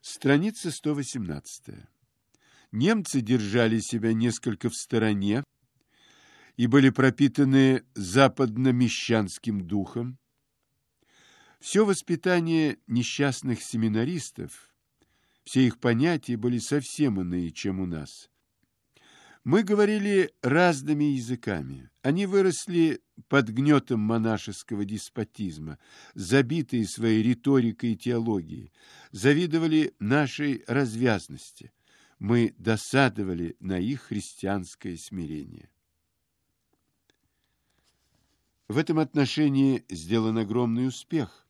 Страница 118. Немцы держали себя несколько в стороне и были пропитаны западно-мещанским духом. Все воспитание несчастных семинаристов, все их понятия были совсем иные, чем у нас. Мы говорили разными языками. Они выросли под гнетом монашеского деспотизма, забитые своей риторикой и теологией, завидовали нашей развязности. Мы досадовали на их христианское смирение. В этом отношении сделан огромный успех.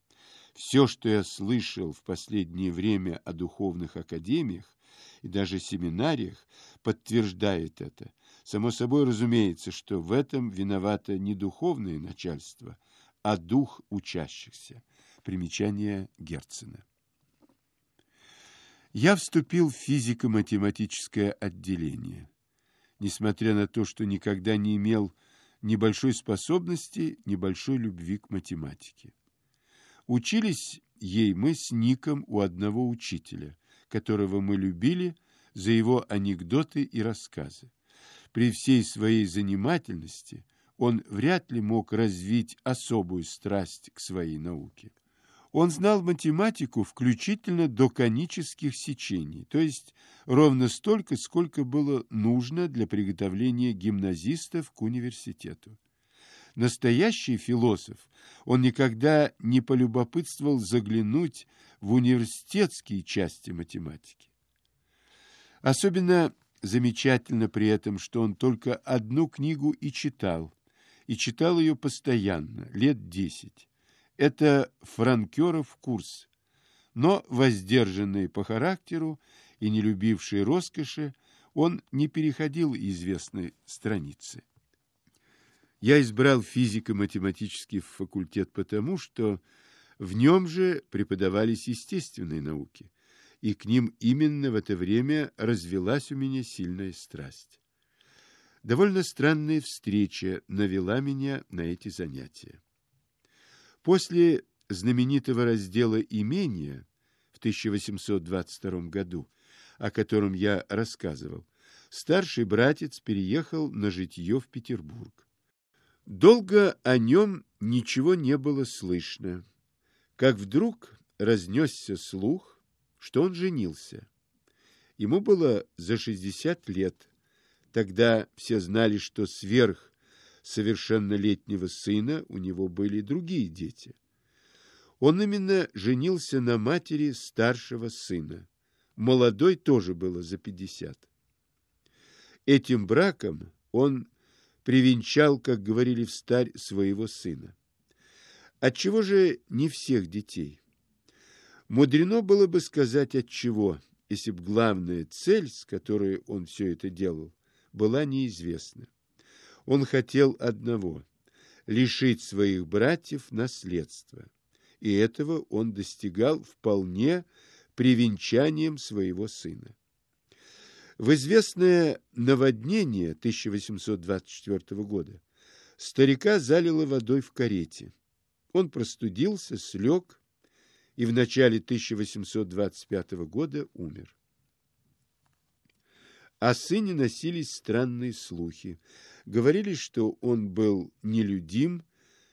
Все, что я слышал в последнее время о духовных академиях, и даже семинариях подтверждает это. Само собой разумеется, что в этом виновато не духовное начальство, а дух учащихся. Примечание Герцена. Я вступил в физико-математическое отделение. Несмотря на то, что никогда не имел ни большой способности, ни большой любви к математике. Учились ей мы с Ником у одного учителя – которого мы любили за его анекдоты и рассказы. При всей своей занимательности он вряд ли мог развить особую страсть к своей науке. Он знал математику включительно до конических сечений, то есть ровно столько, сколько было нужно для приготовления гимназистов к университету. Настоящий философ, он никогда не полюбопытствовал заглянуть в университетские части математики. Особенно замечательно при этом, что он только одну книгу и читал, и читал ее постоянно, лет десять. Это Франкеров курс, но воздержанный по характеру и не любивший роскоши, он не переходил известной страницы. Я избрал физико-математический факультет потому, что в нем же преподавались естественные науки, и к ним именно в это время развелась у меня сильная страсть. Довольно странная встреча навела меня на эти занятия. После знаменитого раздела имения в 1822 году, о котором я рассказывал, старший братец переехал на житье в Петербург. Долго о нем ничего не было слышно, как вдруг разнесся слух, что он женился. Ему было за шестьдесят лет. Тогда все знали, что сверх совершеннолетнего сына у него были другие дети. Он именно женился на матери старшего сына. Молодой тоже было за пятьдесят. Этим браком он привенчал, как говорили в старь, своего сына. Отчего же не всех детей? Мудрено было бы сказать отчего, если б главная цель, с которой он все это делал, была неизвестна. Он хотел одного – лишить своих братьев наследства, и этого он достигал вполне привенчанием своего сына. В известное наводнение 1824 года старика залило водой в карете. Он простудился, слег и в начале 1825 года умер. О сыне носились странные слухи. Говорили, что он был нелюдим,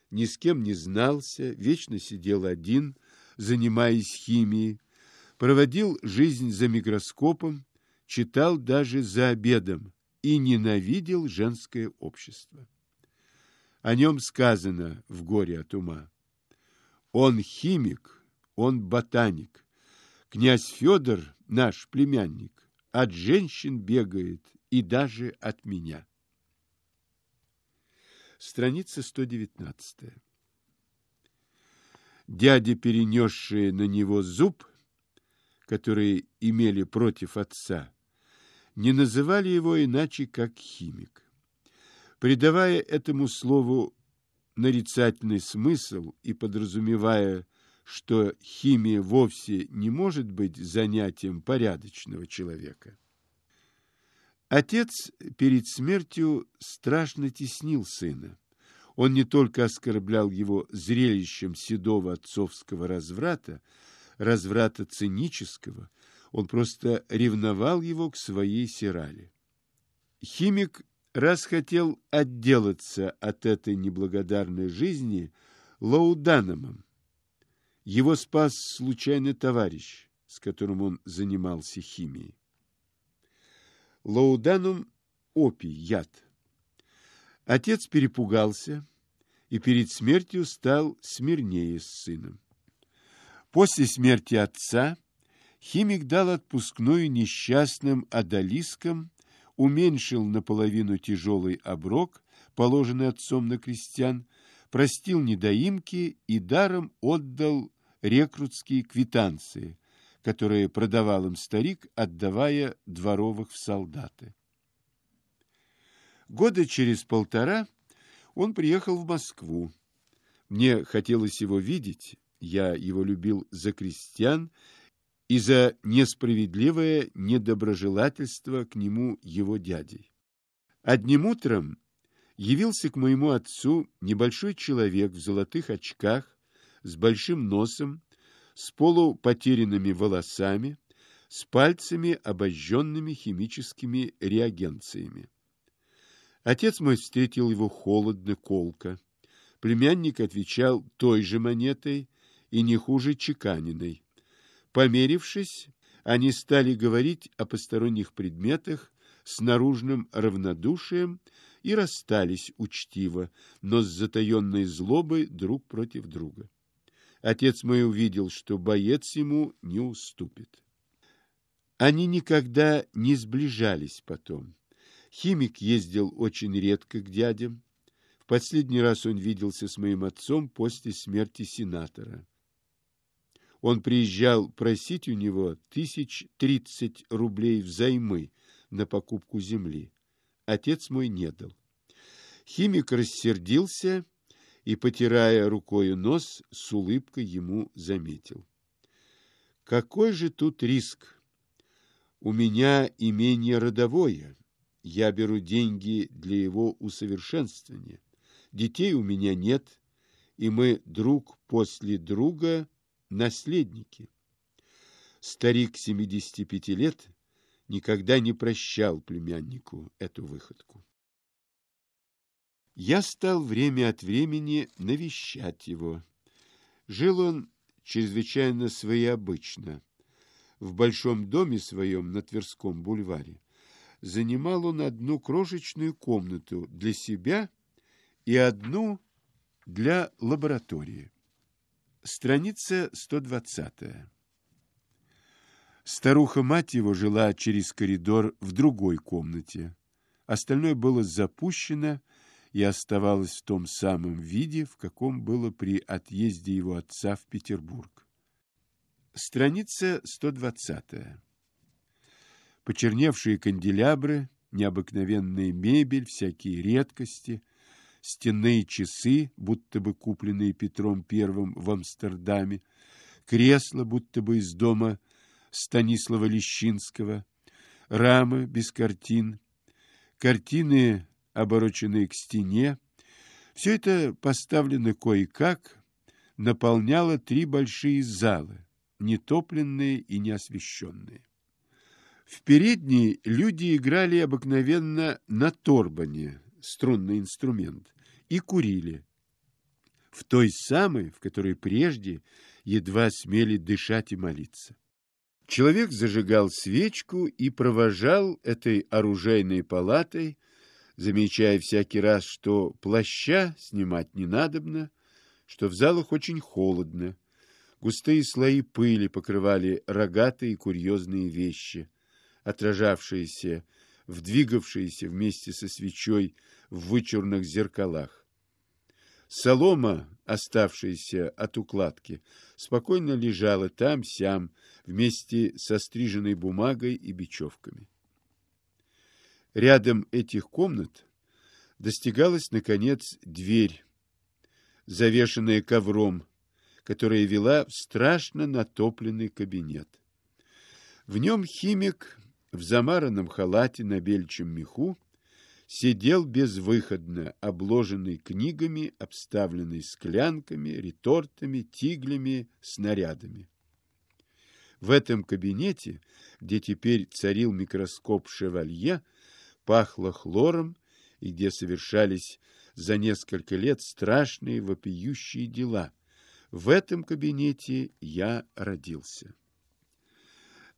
ни с кем не знался, вечно сидел один, занимаясь химией, проводил жизнь за микроскопом, читал даже за обедом и ненавидел женское общество. О нем сказано в «Горе от ума». Он химик, он ботаник. Князь Федор, наш племянник, от женщин бегает и даже от меня. Страница 119. Дядя, перенесшие на него зуб, который имели против отца, не называли его иначе, как химик. Придавая этому слову нарицательный смысл и подразумевая, что химия вовсе не может быть занятием порядочного человека. Отец перед смертью страшно теснил сына. Он не только оскорблял его зрелищем седого отцовского разврата, разврата цинического, он просто ревновал его к своей сирале. Химик раз хотел отделаться от этой неблагодарной жизни лауданомом. Его спас случайный товарищ, с которым он занимался химией. Лауданум – опий, яд. Отец перепугался и перед смертью стал смирнее с сыном. После смерти отца химик дал отпускную несчастным одолискам, уменьшил наполовину тяжелый оброк, положенный отцом на крестьян, простил недоимки и даром отдал рекрутские квитанции, которые продавал им старик, отдавая дворовых в солдаты. Года через полтора он приехал в Москву. Мне хотелось его видеть, я его любил за крестьян и за несправедливое недоброжелательство к нему его дядей. Одним утром явился к моему отцу небольшой человек в золотых очках, с большим носом, с полупотерянными волосами, с пальцами, обожженными химическими реагенциями. Отец мой встретил его холодно, колко. Племянник отвечал той же монетой и не хуже чеканиной. Померившись, они стали говорить о посторонних предметах с наружным равнодушием и расстались учтиво, но с затаенной злобой друг против друга. Отец мой увидел, что боец ему не уступит. Они никогда не сближались потом. Химик ездил очень редко к дядям. В последний раз он виделся с моим отцом после смерти сенатора. Он приезжал просить у него тысяч тридцать рублей взаймы на покупку земли. Отец мой не дал. Химик рассердился и, потирая рукою нос, с улыбкой ему заметил. Какой же тут риск? У меня имение родовое, я беру деньги для его усовершенствования. Детей у меня нет, и мы друг после друга наследники. Старик 75 лет никогда не прощал племяннику эту выходку. Я стал время от времени навещать его. Жил он чрезвычайно своеобычно. В большом доме своем на Тверском бульваре занимал он одну крошечную комнату для себя и одну для лаборатории. Страница 120. Старуха-мать его жила через коридор в другой комнате. Остальное было запущено и оставалось в том самом виде, в каком было при отъезде его отца в Петербург. Страница 120 почерневшие канделябры, необыкновенная мебель, всякие редкости, стенные часы, будто бы купленные Петром Первым в Амстердаме, кресла, будто бы из дома Станислава Лещинского, рамы без картин, картины, обороченные к стене. Все это поставлено кое-как, наполняло три большие залы, нетопленные и неосвещенные. В передней люди играли обыкновенно на торбане, струнный инструмент, и курили. В той самой, в которой прежде едва смели дышать и молиться. Человек зажигал свечку и провожал этой оружейной палатой, замечая всякий раз, что плаща снимать не надобно, что в залах очень холодно, густые слои пыли покрывали рогатые курьезные вещи – отражавшиеся в двигавшиеся вместе со свечой в вычурных зеркалах. Солома, оставшаяся от укладки, спокойно лежала там-сям вместе со стриженной бумагой и бечевками. Рядом этих комнат достигалась, наконец, дверь, завешенная ковром, которая вела в страшно натопленный кабинет. В нем химик в замаранном халате на бельчем меху, сидел безвыходно, обложенный книгами, обставленный склянками, ретортами, тиглями, снарядами. В этом кабинете, где теперь царил микроскоп «Шевалье», пахло хлором и где совершались за несколько лет страшные вопиющие дела. В этом кабинете я родился.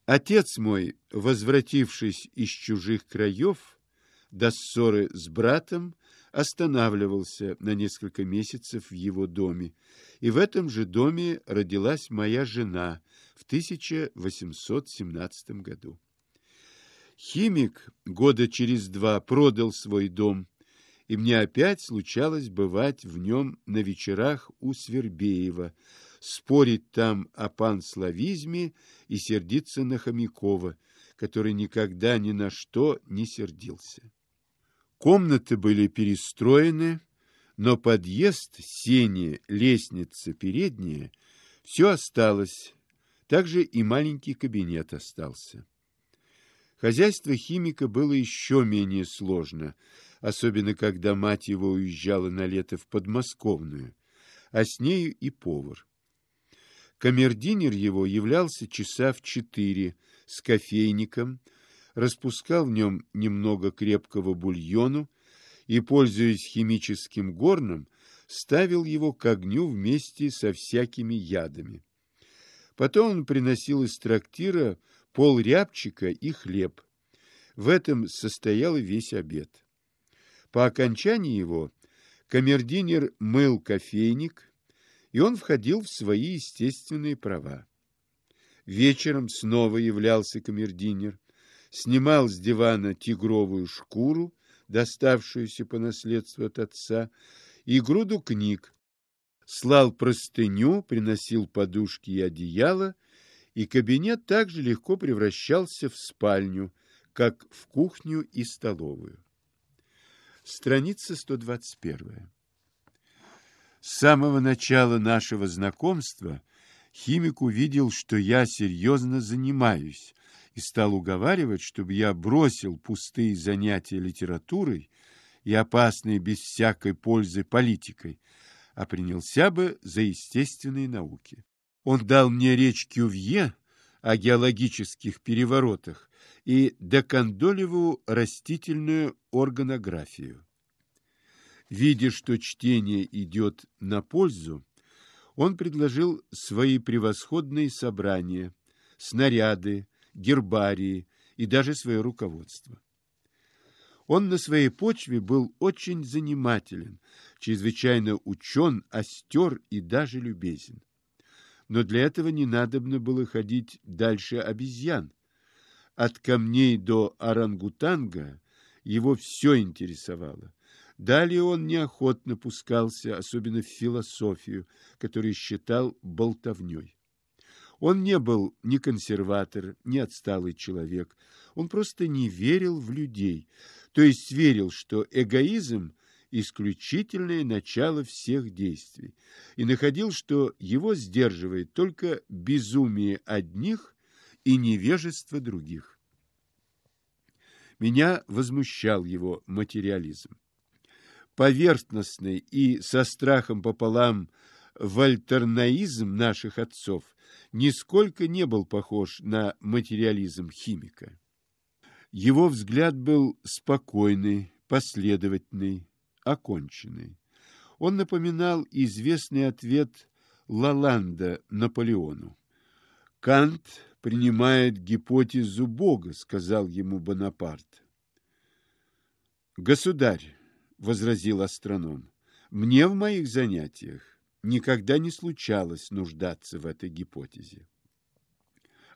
Отец мой, возвратившись из чужих краев, до ссоры с братом, останавливался на несколько месяцев в его доме, и в этом же доме родилась моя жена в 1817 году. Химик года через два продал свой дом, и мне опять случалось бывать в нем на вечерах у Свербеева, спорить там о панславизме и сердиться на Хомякова, который никогда ни на что не сердился. Комнаты были перестроены, но подъезд, сени, лестница, передняя — все осталось, также и маленький кабинет остался. Хозяйство химика было еще менее сложно, особенно когда мать его уезжала на лето в подмосковную, а с нею и повар. Камердинер его являлся часа в четыре с кофейником, распускал в нем немного крепкого бульону и, пользуясь химическим горном, ставил его к огню вместе со всякими ядами. Потом он приносил из трактира пол рябчика и хлеб. В этом состоял весь обед. По окончании его камердинер мыл кофейник, и он входил в свои естественные права. Вечером снова являлся камердинер, снимал с дивана тигровую шкуру, доставшуюся по наследству от отца, и груду книг, слал простыню, приносил подушки и одеяло, и кабинет также легко превращался в спальню, как в кухню и столовую. Страница 121. С самого начала нашего знакомства химик увидел, что я серьезно занимаюсь, и стал уговаривать, чтобы я бросил пустые занятия литературой и опасные без всякой пользы политикой, а принялся бы за естественные науки. Он дал мне речь Кювье о геологических переворотах и Декандолеву растительную органографию. Видя, что чтение идет на пользу, он предложил свои превосходные собрания, снаряды, гербарии и даже свое руководство. Он на своей почве был очень занимателен, чрезвычайно учен, остер и даже любезен. Но для этого не надобно было ходить дальше обезьян. От камней до орангутанга его все интересовало. Далее он неохотно пускался, особенно в философию, которую считал болтовней. Он не был ни консерватор, ни отсталый человек. Он просто не верил в людей, то есть верил, что эгоизм – исключительное начало всех действий, и находил, что его сдерживает только безумие одних и невежество других. Меня возмущал его материализм поверхностный и со страхом пополам вольтернаизм наших отцов нисколько не был похож на материализм химика. Его взгляд был спокойный, последовательный, оконченный. Он напоминал известный ответ Лаланда Наполеону. «Кант принимает гипотезу Бога», — сказал ему Бонапарт. «Государь, — возразил астроном, — мне в моих занятиях никогда не случалось нуждаться в этой гипотезе.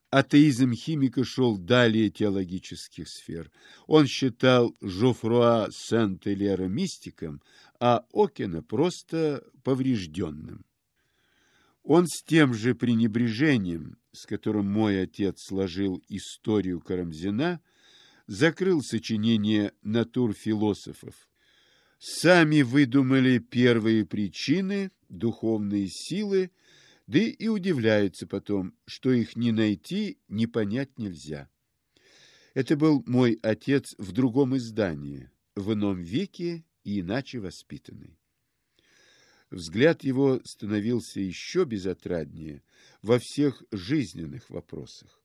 Атеизм химика шел далее теологических сфер. Он считал Жофруа Сент-Элера мистиком, а Окена просто поврежденным. Он с тем же пренебрежением, с которым мой отец сложил историю Карамзина, закрыл сочинение «Натур философов», сами выдумали первые причины, духовные силы, да и удивляются потом, что их ни найти, ни понять нельзя. Это был мой отец в другом издании, в ином веке и иначе воспитанный. Взгляд его становился еще безотраднее во всех жизненных вопросах.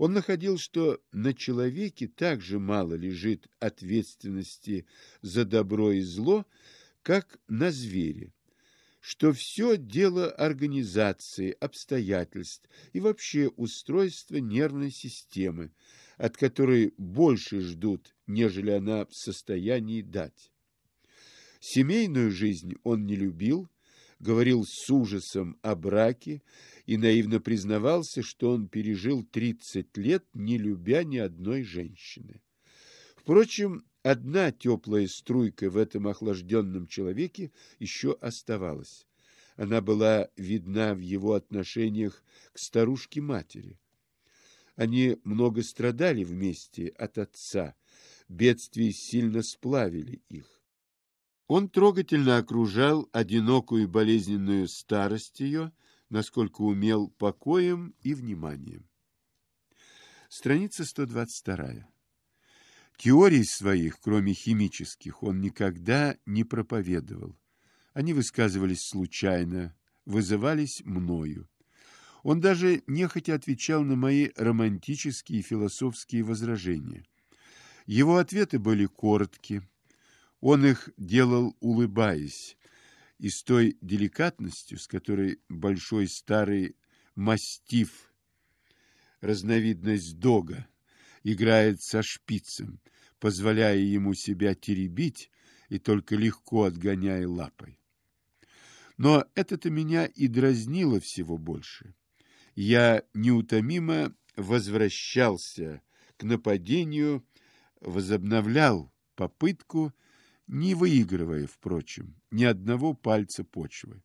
Он находил, что на человеке так же мало лежит ответственности за добро и зло, как на звере, что все дело организации, обстоятельств и вообще устройства нервной системы, от которой больше ждут, нежели она в состоянии дать. Семейную жизнь он не любил, говорил с ужасом о браке и наивно признавался, что он пережил 30 лет, не любя ни одной женщины. Впрочем, одна теплая струйка в этом охлажденном человеке еще оставалась. Она была видна в его отношениях к старушке-матери. Они много страдали вместе от отца, бедствия сильно сплавили их. Он трогательно окружал одинокую и болезненную старость ее, насколько умел покоем и вниманием. Страница 122. Теорий своих, кроме химических, он никогда не проповедовал. Они высказывались случайно, вызывались мною. Он даже нехотя отвечал на мои романтические и философские возражения. Его ответы были короткие, он их делал, улыбаясь, и с той деликатностью, с которой большой старый мастиф, разновидность дога, играет со шпицем, позволяя ему себя теребить и только легко отгоняя лапой. Но это-то меня и дразнило всего больше. Я неутомимо возвращался к нападению, возобновлял попытку, не выигрывая, впрочем, ни одного пальца почвы.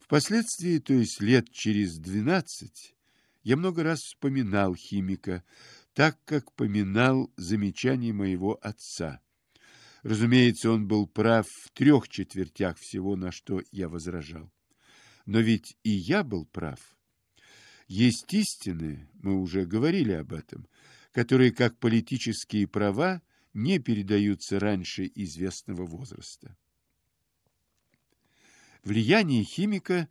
Впоследствии, то есть лет через двенадцать, я много раз вспоминал химика, так как поминал замечания моего отца. Разумеется, он был прав в трех четвертях всего, на что я возражал. Но ведь и я был прав. Есть истины, мы уже говорили об этом, которые, как политические права, не передаются раньше известного возраста. Влияние химика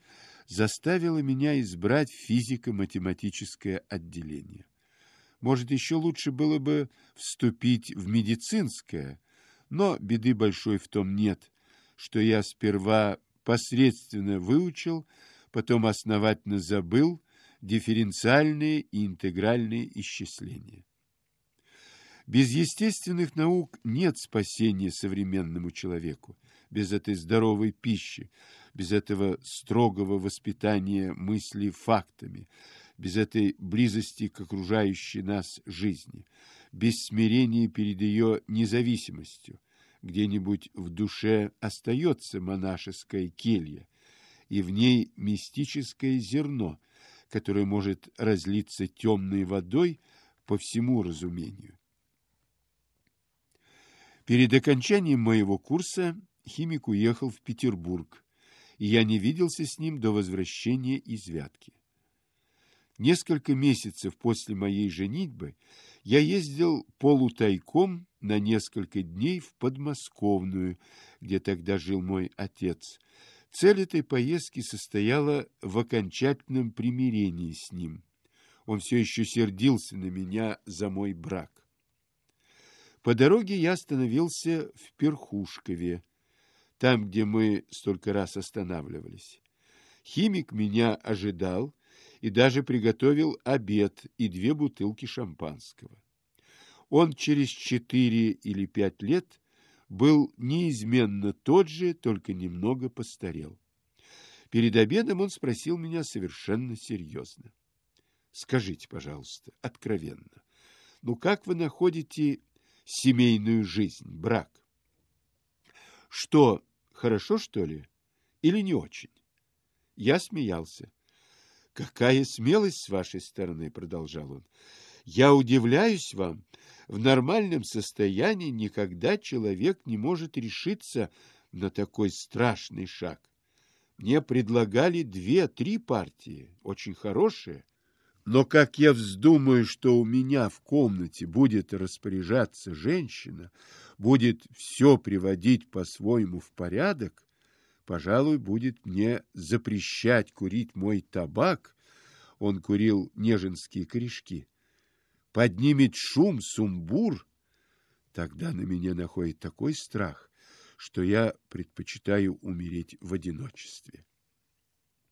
заставило меня избрать физико-математическое отделение. Может, еще лучше было бы вступить в медицинское, но беды большой в том нет, что я сперва посредственно выучил, потом основательно забыл дифференциальные и интегральные исчисления. Без естественных наук нет спасения современному человеку, без этой здоровой пищи, без этого строгого воспитания мысли фактами, без этой близости к окружающей нас жизни, без смирения перед ее независимостью. Где-нибудь в душе остается монашеская келья, и в ней мистическое зерно, которое может разлиться темной водой по всему разумению. Перед окончанием моего курса химик уехал в Петербург, и я не виделся с ним до возвращения из Вятки. Несколько месяцев после моей женитьбы я ездил полутайком на несколько дней в Подмосковную, где тогда жил мой отец. Цель этой поездки состояла в окончательном примирении с ним. Он все еще сердился на меня за мой брак. По дороге я остановился в Перхушкове, там, где мы столько раз останавливались. Химик меня ожидал и даже приготовил обед и две бутылки шампанского. Он через четыре или пять лет был неизменно тот же, только немного постарел. Перед обедом он спросил меня совершенно серьезно. «Скажите, пожалуйста, откровенно, ну как вы находите семейную жизнь, брак. Что, хорошо, что ли? Или не очень? Я смеялся. Какая смелость с вашей стороны, продолжал он. Я удивляюсь вам. В нормальном состоянии никогда человек не может решиться на такой страшный шаг. Мне предлагали две-три партии, очень хорошие, но как я вздумаю, что у меня в комнате будет распоряжаться женщина, будет все приводить по-своему в порядок, пожалуй, будет мне запрещать курить мой табак, он курил неженские корешки, поднимет шум, сумбур, тогда на меня находит такой страх, что я предпочитаю умереть в одиночестве.